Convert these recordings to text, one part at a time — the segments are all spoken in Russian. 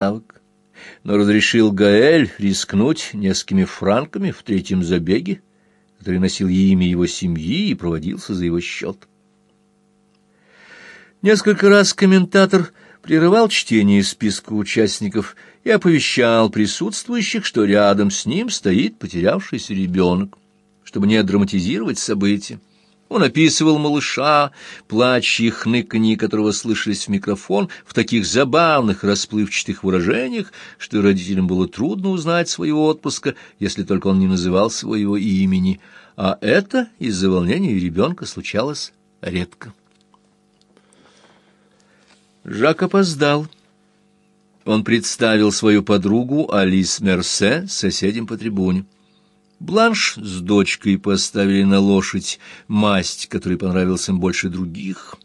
навык, но разрешил Гаэль рискнуть несколькими франками в третьем забеге, который носил имя его семьи и проводился за его счет. Несколько раз комментатор прерывал чтение списка участников и оповещал присутствующих, что рядом с ним стоит потерявшийся ребенок, чтобы не драматизировать события. Он описывал малыша, плач и хныканье которого слышались в микрофон в таких забавных расплывчатых выражениях, что родителям было трудно узнать своего отпуска, если только он не называл своего имени, а это из-за волнения ребенка случалось редко. Жак опоздал. Он представил свою подругу Алис Мерсе соседям по трибуне. Бланш с дочкой поставили на лошадь масть, которая понравилась им больше других.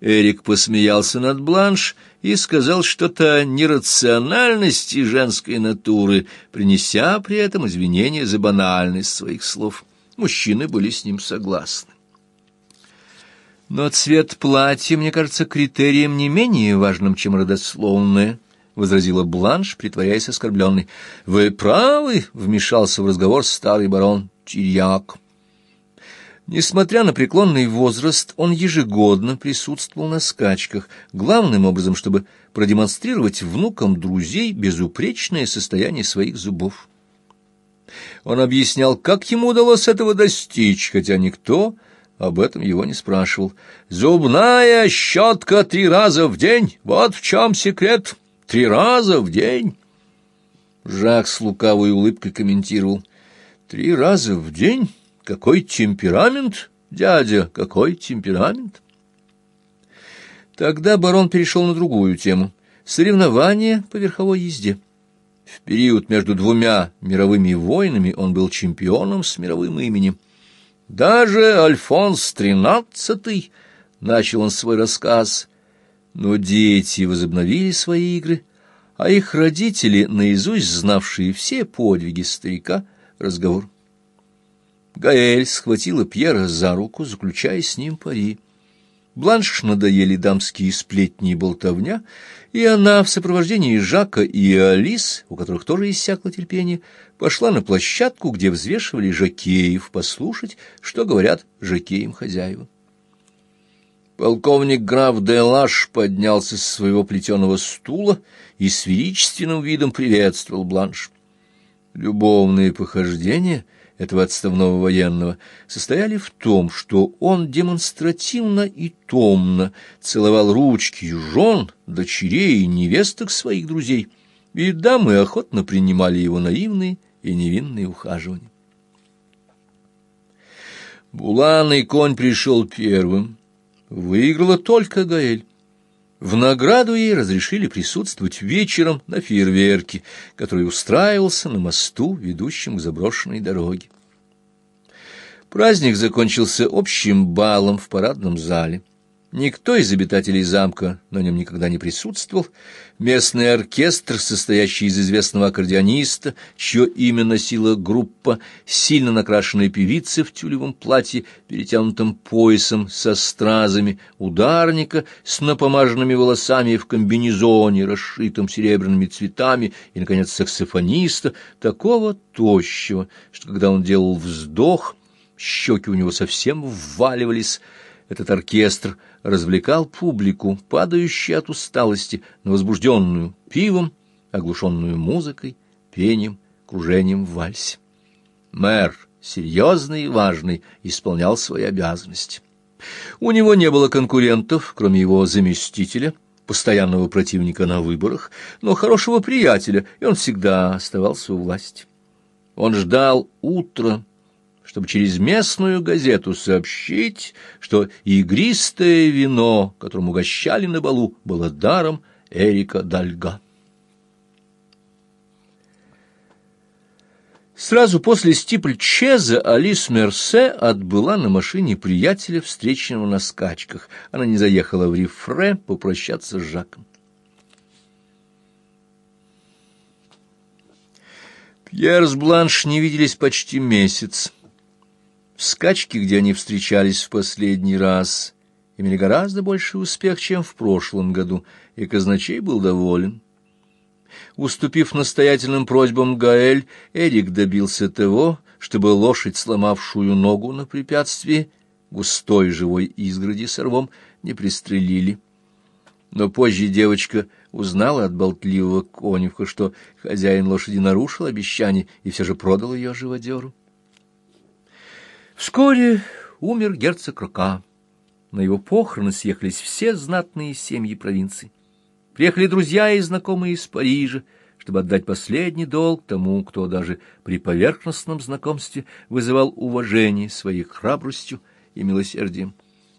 Эрик посмеялся над Бланш и сказал что-то о нерациональности женской натуры, принеся при этом извинения за банальность своих слов. Мужчины были с ним согласны. Но цвет платья, мне кажется, критерием не менее важным, чем родословное, — возразила Бланш, притворяясь оскорбленной. — Вы правы, — вмешался в разговор старый барон Тирьяк. Несмотря на преклонный возраст, он ежегодно присутствовал на скачках, главным образом, чтобы продемонстрировать внукам друзей безупречное состояние своих зубов. Он объяснял, как ему удалось этого достичь, хотя никто об этом его не спрашивал. «Зубная щетка три раза в день, вот в чем секрет!» Три раза в день. Жак с лукавой улыбкой комментировал. Три раза в день? Какой темперамент, дядя, какой темперамент? Тогда барон перешел на другую тему. Соревнования по верховой езде. В период между двумя мировыми войнами он был чемпионом с мировым именем. Даже Альфонс XIII, начал он свой рассказ, но дети возобновили свои игры, а их родители, наизусть знавшие все подвиги старика, разговор. Гаэль схватила Пьера за руку, заключая с ним пари. Бланш надоели дамские сплетни и болтовня, и она в сопровождении Жака и Алис, у которых тоже иссякло терпение, пошла на площадку, где взвешивали жакеев, послушать, что говорят жакеям хозяева. Полковник граф Делаш поднялся с своего плетеного стула и с величественным видом приветствовал Бланш. Любовные похождения этого отставного военного состояли в том, что он демонстративно и томно целовал ручки жен, дочерей и невесток своих друзей, и дамы охотно принимали его наивные и невинные ухаживания. Буланый конь пришел первым, Выиграла только Гаэль. В награду ей разрешили присутствовать вечером на фейерверке, который устраивался на мосту, ведущем к заброшенной дороге. Праздник закончился общим балом в парадном зале. Никто из обитателей замка на нем никогда не присутствовал. Местный оркестр, состоящий из известного аккордеониста, чье имя носила группа, сильно накрашенной певицы в тюлевом платье, перетянутом поясом со стразами, ударника с напомаженными волосами в комбинезоне, расшитом серебряными цветами, и, наконец, саксофониста, такого тощего, что когда он делал вздох, щеки у него совсем вваливались, этот оркестр развлекал публику, падающую от усталости, но возбужденную пивом, оглушенную музыкой, пением, кружением в вальсе. Мэр, серьезный и важный, исполнял свои обязанности. У него не было конкурентов, кроме его заместителя, постоянного противника на выборах, но хорошего приятеля, и он всегда оставался у власти. Он ждал утра, чтобы через местную газету сообщить, что игристое вино, которым угощали на балу, было даром Эрика Дальга. Сразу после стипльчеза Алис Мерсе отбыла на машине приятеля, встреченного на скачках. Она не заехала в Рифре попрощаться с Жаком. Пьер с Бланш не виделись почти месяц. Скачки, где они встречались в последний раз, имели гораздо больший успех, чем в прошлом году, и казначей был доволен. Уступив настоятельным просьбам Гаэль, Эрик добился того, чтобы лошадь, сломавшую ногу на препятствии, густой живой изгороди с рвом, не пристрелили. Но позже девочка узнала от болтливого конюха, что хозяин лошади нарушил обещание и все же продал ее живодеру. Вскоре умер герцог Рока. На его похороны съехались все знатные семьи провинции. Приехали друзья и знакомые из Парижа, чтобы отдать последний долг тому, кто даже при поверхностном знакомстве вызывал уважение своей храбростью и милосердием.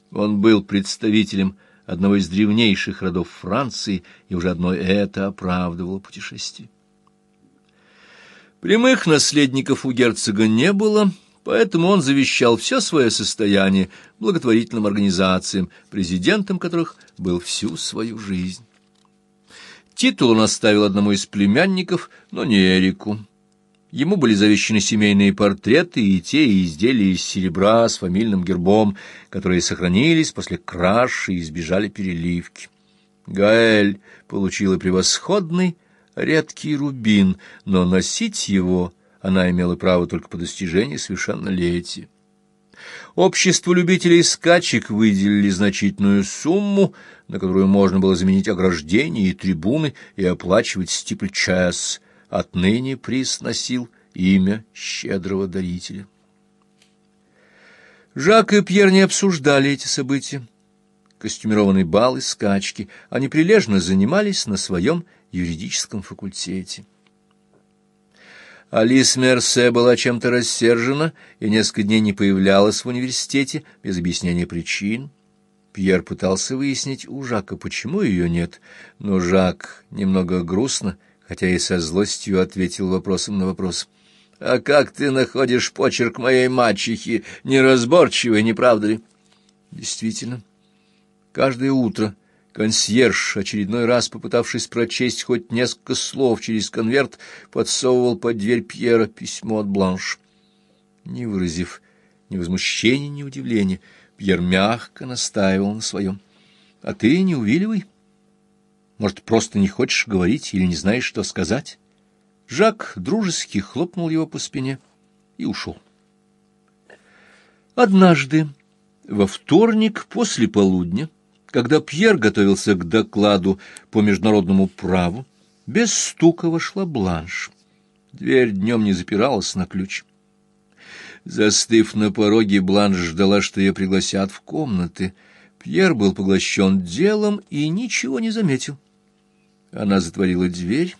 Он был представителем одного из древнейших родов Франции, и уже одно это оправдывало путешествие. Прямых наследников у герцога не было, поэтому он завещал все свое состояние благотворительным организациям, президентом которых был всю свою жизнь. Титул он оставил одному из племянников, но не Эрику. Ему были завещены семейные портреты и те изделия из серебра с фамильным гербом, которые сохранились после краши и избежали переливки. Гаэль получила превосходный редкий рубин, но носить его она имела право только по достижении совершеннолетия. Обществу любителей скачек выделили значительную сумму, на которую можно было заменить ограждения и трибуны и оплачивать стипль-час — Отныне приз носил имя щедрого дарителя. Жак и Пьер не обсуждали эти события. Костюмированный бал и скачки они прилежно занимались на своем юридическом факультете. Алис Мерсе была чем-то рассержена и несколько дней не появлялась в университете без объяснения причин. Пьер пытался выяснить у Жака, почему ее нет, но Жак немного грустно хотя и со злостью ответил вопросом на вопрос. «А как ты находишь почерк моей мачехи? Неразборчивый, не правда ли?» «Действительно, каждое утро...» Консьерж, очередной раз попытавшись прочесть хоть несколько слов через конверт, подсовывал под дверь Пьера письмо от Бланш. Не выразив ни возмущения, ни удивления, Пьер мягко настаивал на своем. — А ты не увиливай. Может, просто не хочешь говорить или не знаешь, что сказать? Жак дружески хлопнул его по спине и ушел. Однажды, во вторник после полудня, когда Пьер готовился к докладу по международному праву, без стука вошла Бланш. Дверь днем не запиралась на ключ. Застыв на пороге, Бланш ждала, что ее пригласят в комнаты. Пьер был поглощен делом и ничего не заметил. Она затворила дверь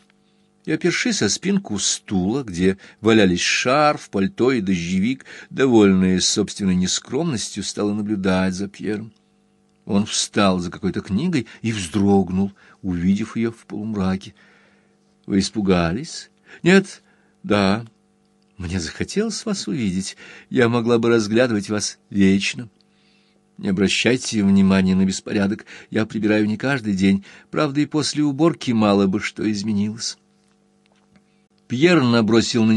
и, опершись о спинку стула, где валялись шарф, пальто и дождевик, довольная собственной нескромностью, стала наблюдать за Пьером. Он встал за какой-то книгой и вздрогнул, увидев ее в полумраке. — Вы испугались? — Нет, да. Мне захотелось вас увидеть. Я могла бы разглядывать вас вечно. — не обращайте внимания на беспорядок. Я прибираю не каждый день. Правда, и после уборки мало бы что изменилось. Пьер набросил на